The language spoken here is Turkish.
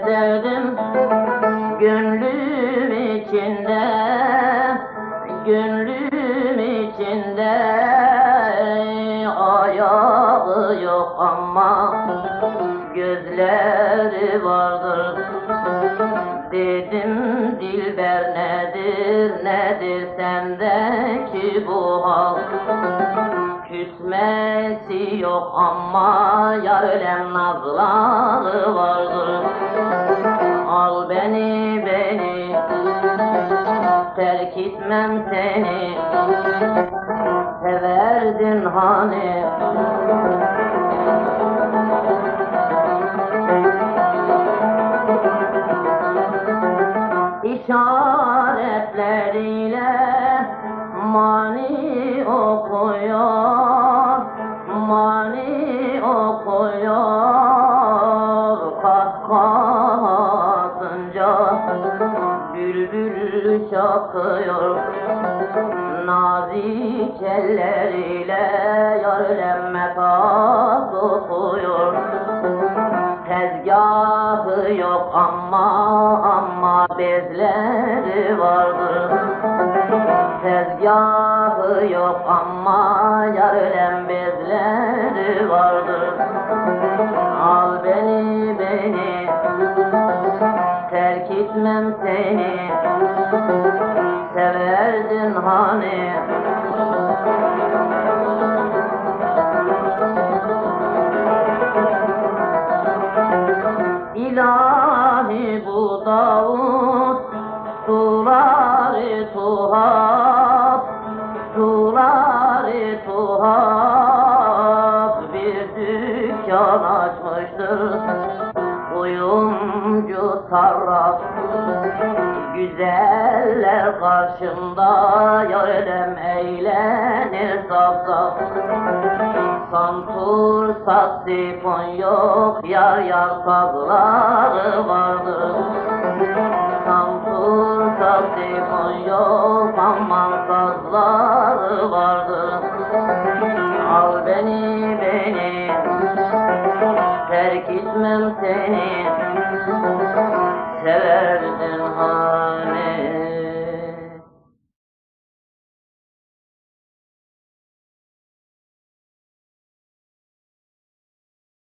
Sevdim Gönlüm içinde Gönlüm içinde. Ayağı yok ama Gözleri vardır. Dedim Dilber nedir nedir sendeki bu hal? Küsmesi yok ama yar ölen nazları vardır Al beni beni. Terk etmem seni. Severdin hani. İşaretleriyle mani okuyor, mani okuyor bülbül çakıyor. Nazik elleriyle yarlemmet okuyor Tezgahı yok ama ama bezleri vardır. Tezgahı yok ama bezleri etmem seni. Severdin hani. İlahi bu Davut suları tuhaf suları tuhaf. Bir dükkan açmıştır Sarraf Güzeller karşımda yardım eğlenir saf saf Santur saksifon yok yar yar sazları vardır. Santur saksifon yok aman sazları vardır. Al beni beni terk etmem seni Severdin ha